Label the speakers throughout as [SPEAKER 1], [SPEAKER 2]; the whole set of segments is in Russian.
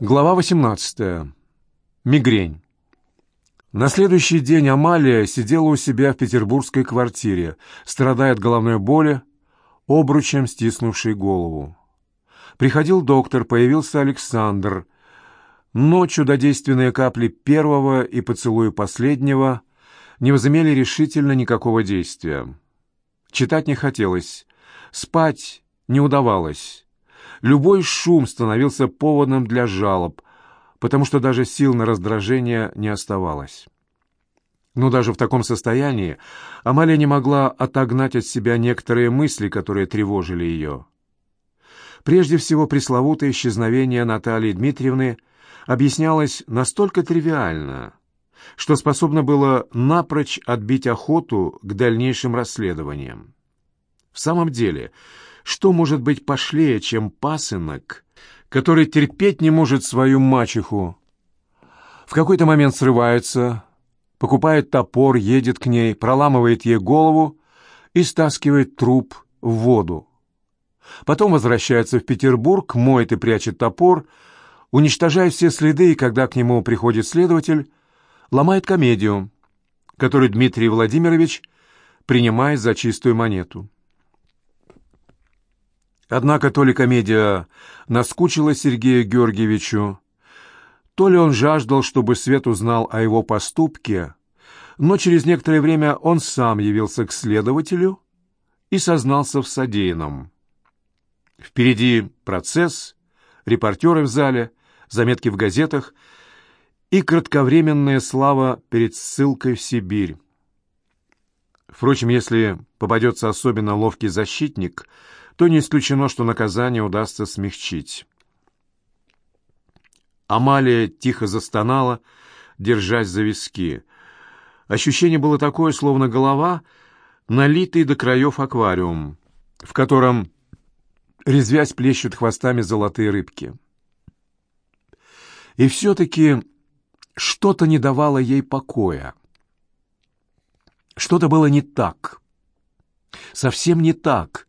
[SPEAKER 1] Глава 18. Мигрень. На следующий день Амалия сидела у себя в петербургской квартире, страдая от головной боли, обручем стиснувшей голову. Приходил доктор, появился Александр. Но чудодейственные капли первого и поцелуя последнего не возымели решительно никакого действия. Читать не хотелось, спать не удавалось. Любой шум становился поводом для жалоб, потому что даже сил на раздражение не оставалось. Но даже в таком состоянии Амалия не могла отогнать от себя некоторые мысли, которые тревожили ее. Прежде всего, пресловутое исчезновение Натальи Дмитриевны объяснялось настолько тривиально, что способно было напрочь отбить охоту к дальнейшим расследованиям. В самом деле, что может быть пошлее, чем пасынок, который терпеть не может свою мачеху? В какой-то момент срывается, покупает топор, едет к ней, проламывает ей голову и стаскивает труп в воду. Потом возвращается в Петербург, моет и прячет топор, уничтожает все следы, и когда к нему приходит следователь, ломает комедию, которую Дмитрий Владимирович принимает за чистую монету. Однако то ли комедия наскучила Сергею Георгиевичу, то ли он жаждал, чтобы Свет узнал о его поступке, но через некоторое время он сам явился к следователю и сознался в содеянном. Впереди процесс, репортеры в зале, заметки в газетах и кратковременная слава перед ссылкой в Сибирь. Впрочем, если попадется особенно ловкий защитник — то не исключено, что наказание удастся смягчить. Амалия тихо застонала, держась за виски. Ощущение было такое, словно голова — налитый до краев аквариум, в котором, резвясь, плещут хвостами золотые рыбки. И все-таки что-то не давало ей покоя. Что-то было не так. Совсем не так,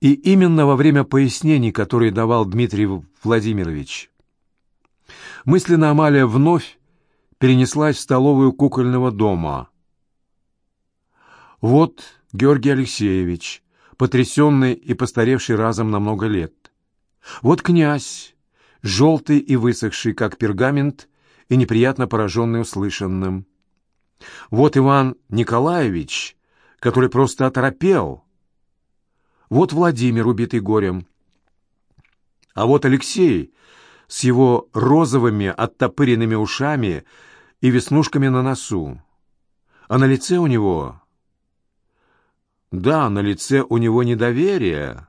[SPEAKER 1] и именно во время пояснений, которые давал Дмитрий Владимирович. Мысленно Амалия вновь перенеслась в столовую кукольного дома. Вот Георгий Алексеевич, потрясенный и постаревший разом на много лет. Вот князь, желтый и высохший, как пергамент, и неприятно пораженный услышанным. Вот Иван Николаевич, который просто оторопел — вот Владимир, убитый горем. А вот Алексей с его розовыми оттопыренными ушами и веснушками на носу. А на лице у него... Да, на лице у него недоверие,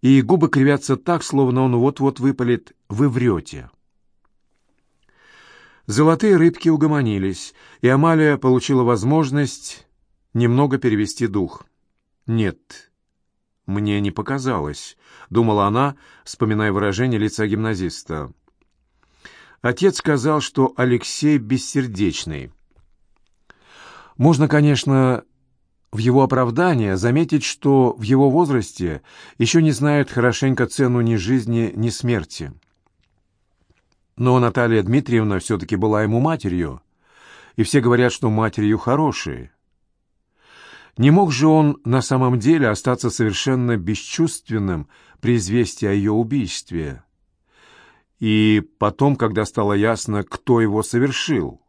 [SPEAKER 1] и губы кривятся так, словно он вот-вот выпалит «Вы врете». Золотые рыбки угомонились, и Амалия получила возможность немного перевести дух. Нет, «Мне не показалось», — думала она, вспоминая выражение лица гимназиста. Отец сказал, что Алексей бессердечный. Можно, конечно, в его оправдание заметить, что в его возрасте еще не знают хорошенько цену ни жизни, ни смерти. Но Наталья Дмитриевна все-таки была ему матерью, и все говорят, что матерью хорошей. Не мог же он на самом деле остаться совершенно бесчувственным при известии о ее убийстве? И потом, когда стало ясно, кто его совершил.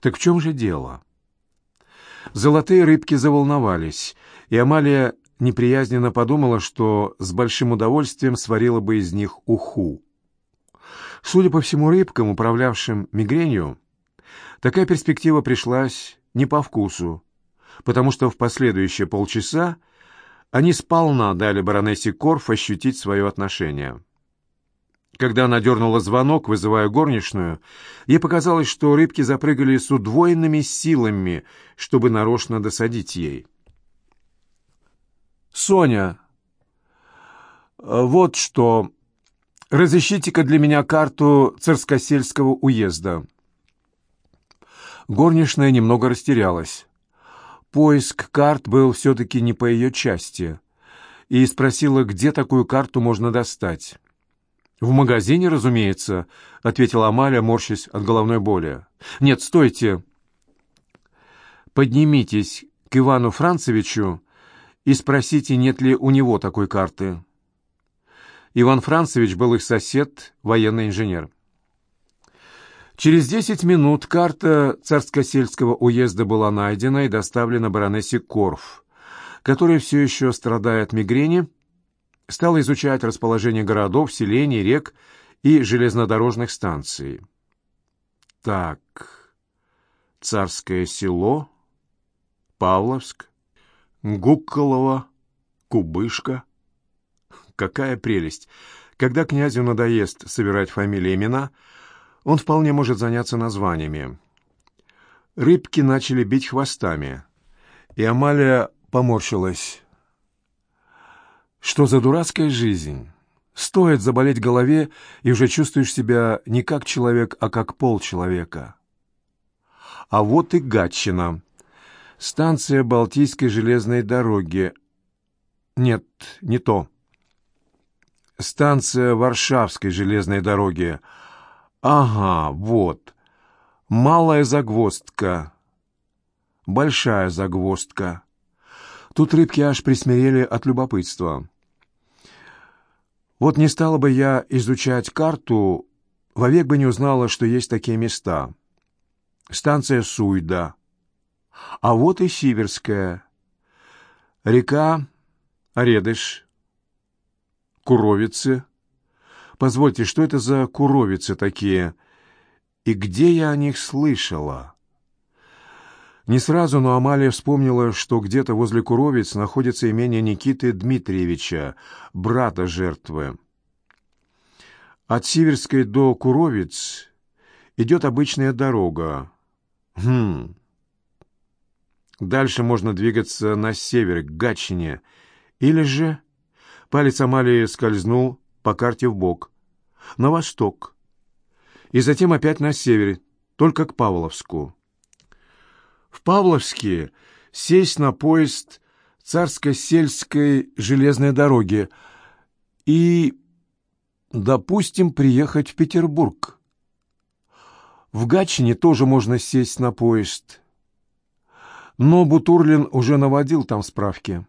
[SPEAKER 1] Так в чем же дело? Золотые рыбки заволновались, и Амалия неприязненно подумала, что с большим удовольствием сварила бы из них уху. Судя по всему рыбкам, управлявшим мигренью, такая перспектива пришлась не по вкусу, потому что в последующие полчаса они сполна дали баронессе Корф ощутить свое отношение. Когда она дернула звонок, вызывая горничную, ей показалось, что рыбки запрыгали с удвоенными силами, чтобы нарочно досадить ей. «Соня, вот что. Разыщите-ка для меня карту Царскосельского уезда». Горничная немного растерялась поиск карт был все-таки не по ее части, и спросила, где такую карту можно достать. «В магазине, разумеется», — ответила Амалия, морщась от головной боли. «Нет, стойте. Поднимитесь к Ивану Францевичу и спросите, нет ли у него такой карты». Иван Францевич был их сосед, военный инженер. Через десять минут карта Царско-сельского уезда была найдена и доставлена баронессе Корф, которая все еще страдая от мигрени, стала изучать расположение городов, селений, рек и железнодорожных станций. Так, Царское село, Павловск, Гукколово, Кубышка. Какая прелесть! Когда князю надоест собирать фамилии и имена, он вполне может заняться названиями. Рыбки начали бить хвостами, и Амалия поморщилась. Что за дурацкая жизнь? Стоит заболеть голове, и уже чувствуешь себя не как человек, а как полчеловека. А вот и Гатчина. Станция Балтийской железной дороги. Нет, не то. Станция Варшавской железной дороги. Ага, вот. Малая загвоздка. Большая загвоздка. Тут рыбки аж присмирели от любопытства. Вот не стала бы я изучать карту, вовек бы не узнала, что есть такие места. Станция Суйда. А вот и Сиверская. Река Оредыш. Куровицы. Позвольте, что это за куровицы такие? И где я о них слышала?» Не сразу, но Амалия вспомнила, что где-то возле Куровиц находится имение Никиты Дмитриевича, брата жертвы. От Сиверской до Куровиц идет обычная дорога. Хм. Дальше можно двигаться на север, к Гатчине. Или же... Палец Амалии скользнул по карте в бок, на восток. И затем опять на север, только к Павловску в Павловске сесть на поезд Царско-сельской железной дороги и, допустим, приехать в Петербург. В Гатчине тоже можно сесть на поезд. Но Бутурлин уже наводил там справки.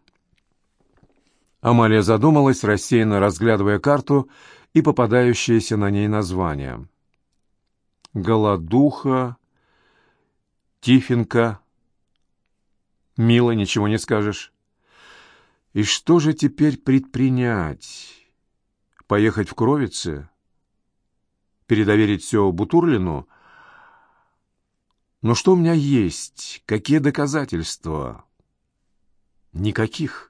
[SPEAKER 1] Амалия задумалась, рассеянно разглядывая карту и попадающиеся на ней названия. «Голодуха», Тифенко. Мило, ничего не скажешь. И что же теперь предпринять? Поехать в Кровице? Передоверить все Бутурлину? Но что у меня есть? Какие доказательства? Никаких.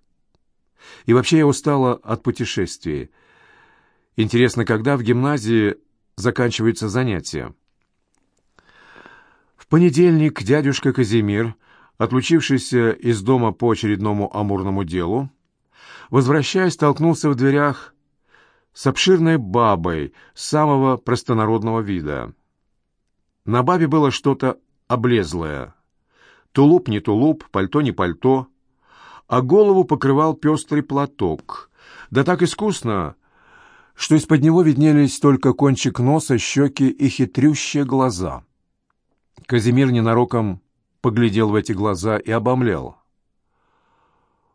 [SPEAKER 1] И вообще я устала от путешествий. Интересно, когда в гимназии заканчиваются занятия? понедельник дядюшка Казимир, отлучившийся из дома по очередному амурному делу, возвращаясь, столкнулся в дверях с обширной бабой самого простонародного вида. На бабе было что-то облезлое. Тулуп не тулуп, пальто не пальто, а голову покрывал пестрый платок. Да так искусно, что из-под него виднелись только кончик носа, щеки и хитрющие глаза — Казимир ненароком поглядел в эти глаза и обомлел.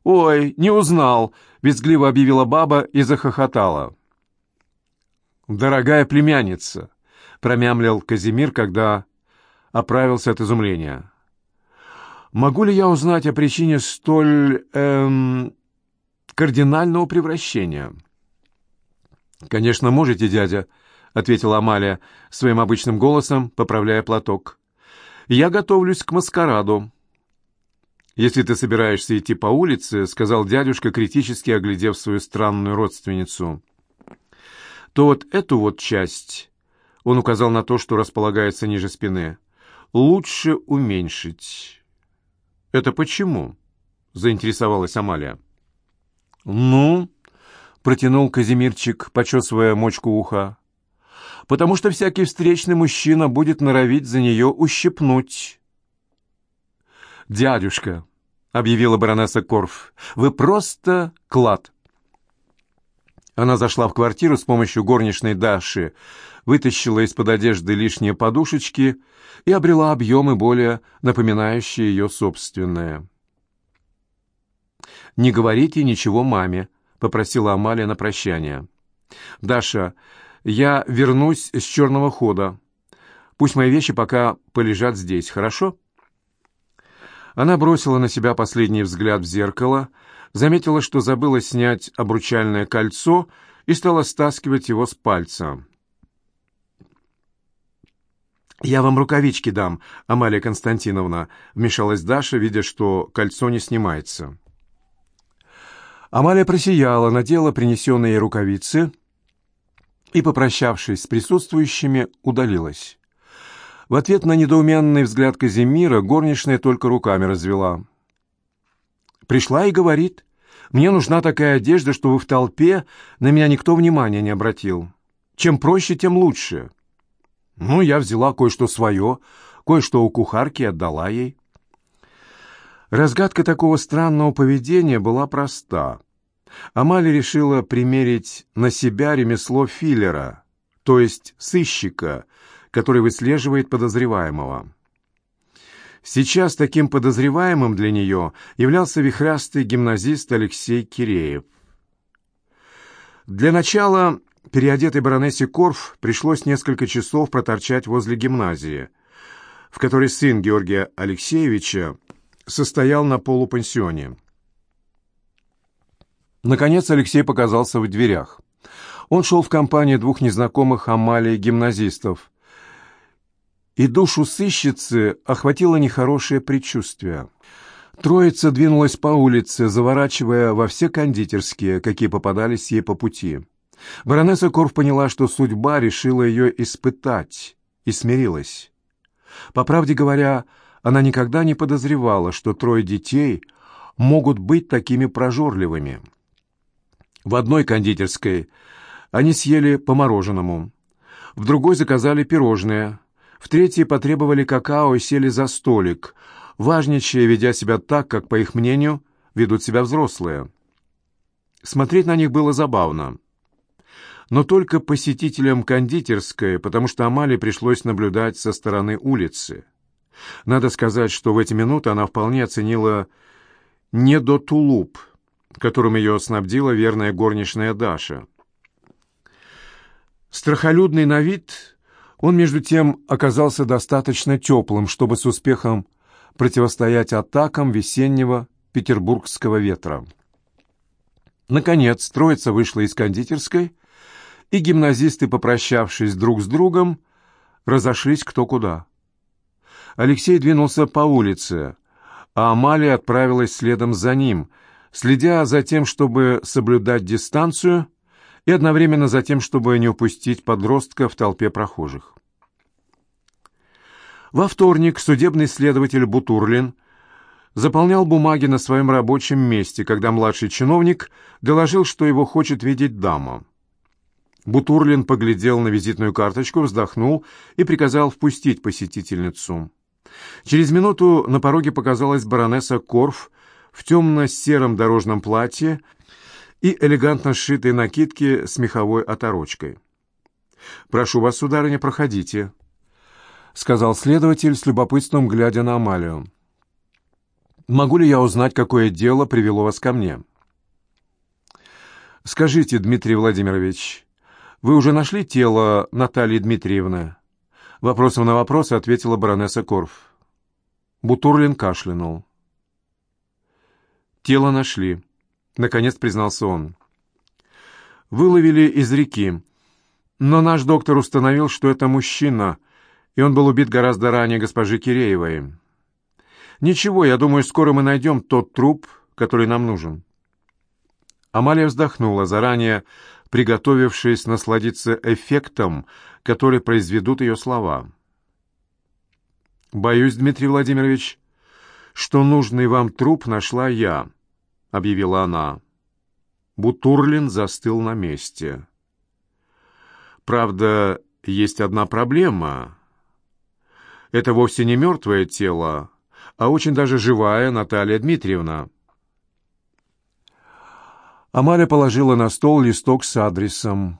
[SPEAKER 1] «Ой, не узнал!» — визгливо объявила баба и захохотала. «Дорогая племянница!» — промямлил Казимир, когда оправился от изумления. «Могу ли я узнать о причине столь... эм... кардинального превращения?» «Конечно, можете, дядя», — ответила Амалия своим обычным голосом, поправляя платок. Я готовлюсь к маскараду». «Если ты собираешься идти по улице», — сказал дядюшка, критически оглядев свою странную родственницу, — «то вот эту вот часть...» — он указал на то, что располагается ниже спины. «Лучше уменьшить». «Это почему?» — заинтересовалась Амалия. «Ну...» — протянул Казимирчик, почесывая мочку уха потому что всякий встречный мужчина будет норовить за нее ущипнуть. «Дядюшка», — объявила баронесса Корф, — «вы просто клад». Она зашла в квартиру с помощью горничной Даши, вытащила из-под одежды лишние подушечки и обрела объемы, более напоминающие ее собственные. «Не говорите ничего маме», — попросила Амалия на прощание. «Даша, я вернусь с черного хода. Пусть мои вещи пока полежат здесь, хорошо?» Она бросила на себя последний взгляд в зеркало, заметила, что забыла снять обручальное кольцо и стала стаскивать его с пальца. «Я вам рукавички дам, Амалия Константиновна», — вмешалась Даша, видя, что кольцо не снимается. Амалия просияла, надела принесенные ей рукавицы и, попрощавшись с присутствующими, удалилась. В ответ на недоуменный взгляд Казимира горничная только руками развела. «Пришла и говорит, мне нужна такая одежда, чтобы в толпе на меня никто внимания не обратил. Чем проще, тем лучше». Ну, я взяла кое-что свое, кое-что у кухарки отдала ей. Разгадка такого странного поведения была проста. Амали решила примерить на себя ремесло филлера, то есть сыщика, который выслеживает подозреваемого. Сейчас таким подозреваемым для нее являлся вихрастый гимназист Алексей Киреев. Для начала переодетой баронессе Корф пришлось несколько часов проторчать возле гимназии, в которой сын Георгия Алексеевича состоял на полупансионе. Наконец Алексей показался в дверях. Он шел в компании двух незнакомых Амалии гимназистов. И душу сыщицы охватило нехорошее предчувствие. Троица двинулась по улице, заворачивая во все кондитерские, какие попадались ей по пути. Баронесса Корф поняла, что судьба решила ее испытать, и смирилась. По правде говоря, она никогда не подозревала, что трое детей могут быть такими прожорливыми. В одной кондитерской они съели по мороженому, в другой заказали пирожные, в третьей потребовали какао и сели за столик, важничая, ведя себя так, как, по их мнению, ведут себя взрослые. Смотреть на них было забавно но только посетителям кондитерской, потому что Амале пришлось наблюдать со стороны улицы. Надо сказать, что в эти минуты она вполне оценила недотулуп, которым ее снабдила верная горничная Даша. Страхолюдный на вид, он, между тем, оказался достаточно теплым, чтобы с успехом противостоять атакам весеннего петербургского ветра. Наконец, троица вышла из кондитерской и гимназисты, попрощавшись друг с другом, разошлись кто куда. Алексей двинулся по улице, а Амалия отправилась следом за ним, следя за тем, чтобы соблюдать дистанцию и одновременно за тем, чтобы не упустить подростка в толпе прохожих. Во вторник судебный следователь Бутурлин заполнял бумаги на своем рабочем месте, когда младший чиновник доложил, что его хочет видеть дама. Бутурлин поглядел на визитную карточку, вздохнул и приказал впустить посетительницу. Через минуту на пороге показалась баронесса Корф в темно-сером дорожном платье и элегантно сшитой накидке с меховой оторочкой. «Прошу вас, сударыня, проходите», — сказал следователь с любопытством, глядя на Амалию. «Могу ли я узнать, какое дело привело вас ко мне?» «Скажите, Дмитрий Владимирович, «Вы уже нашли тело Натальи Дмитриевны?» Вопросом на вопрос ответила баронесса Корф. Бутурлин кашлянул. «Тело нашли», — наконец признался он. «Выловили из реки, но наш доктор установил, что это мужчина, и он был убит гораздо ранее госпожи Киреевой. Ничего, я думаю, скоро мы найдем тот труп, который нам нужен». Амалия вздохнула, заранее приготовившись насладиться эффектом, который произведут ее слова. «Боюсь, Дмитрий Владимирович, что нужный вам труп нашла я», — объявила она. Бутурлин застыл на месте. «Правда, есть одна проблема. Это вовсе не мертвое тело, а очень даже живая Наталья Дмитриевна». Амаля положила на стол листок с адресом.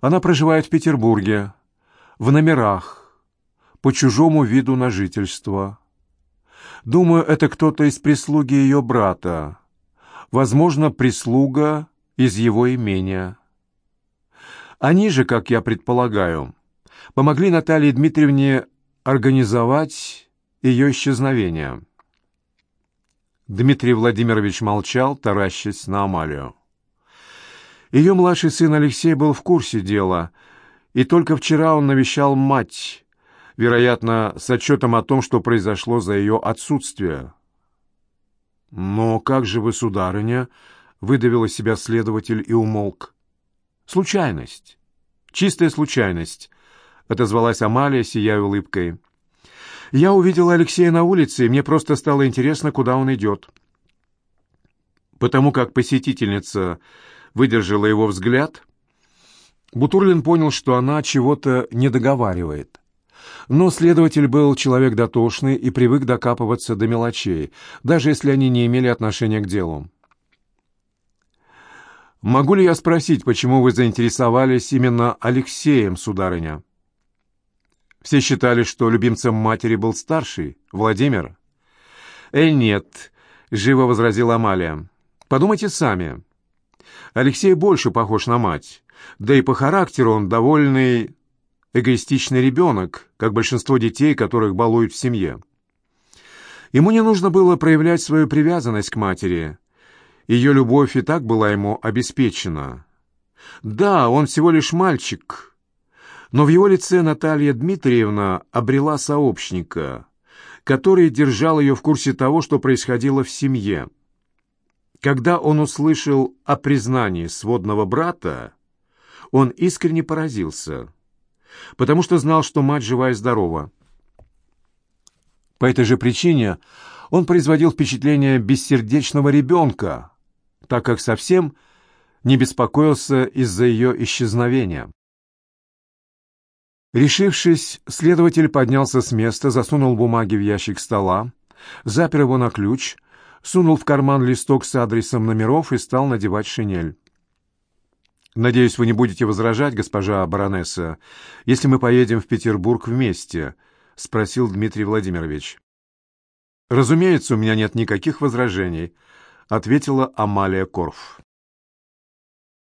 [SPEAKER 1] Она проживает в Петербурге, в номерах, по чужому виду на жительство. Думаю, это кто-то из прислуги ее брата. Возможно, прислуга из его имения. Они же, как я предполагаю, помогли Наталье Дмитриевне организовать ее исчезновение. Дмитрий Владимирович молчал, таращась на Амалию. Ее младший сын Алексей был в курсе дела, и только вчера он навещал мать, вероятно, с отчетом о том, что произошло за ее отсутствие. «Но как же вы, сударыня?» — выдавил из себя следователь и умолк. «Случайность. Чистая случайность», — отозвалась Амалия, сияя улыбкой. «Я увидела Алексея на улице, и мне просто стало интересно, куда он идет». Потому как посетительница выдержала его взгляд, Бутурлин понял, что она чего-то не договаривает. Но следователь был человек дотошный и привык докапываться до мелочей, даже если они не имели отношения к делу. «Могу ли я спросить, почему вы заинтересовались именно Алексеем, сударыня?» Все считали, что любимцем матери был старший, Владимир. «Э, нет», — живо возразила Амалия. «Подумайте сами. Алексей больше похож на мать, да и по характеру он довольный эгоистичный ребенок, как большинство детей, которых балуют в семье. Ему не нужно было проявлять свою привязанность к матери. Ее любовь и так была ему обеспечена. Да, он всего лишь мальчик, но в его лице Наталья Дмитриевна обрела сообщника, который держал ее в курсе того, что происходило в семье. Когда он услышал о признании сводного брата, он искренне поразился – потому что знал, что мать жива и здорова. По этой же причине он производил впечатление бессердечного ребенка, так как совсем не беспокоился из-за ее исчезновения. Решившись, следователь поднялся с места, засунул бумаги в ящик стола, запер его на ключ, сунул в карман листок с адресом номеров и стал надевать шинель. «Надеюсь, вы не будете возражать, госпожа баронесса, если мы поедем в Петербург вместе?» — спросил Дмитрий Владимирович. «Разумеется, у меня нет никаких возражений», — ответила Амалия Корф.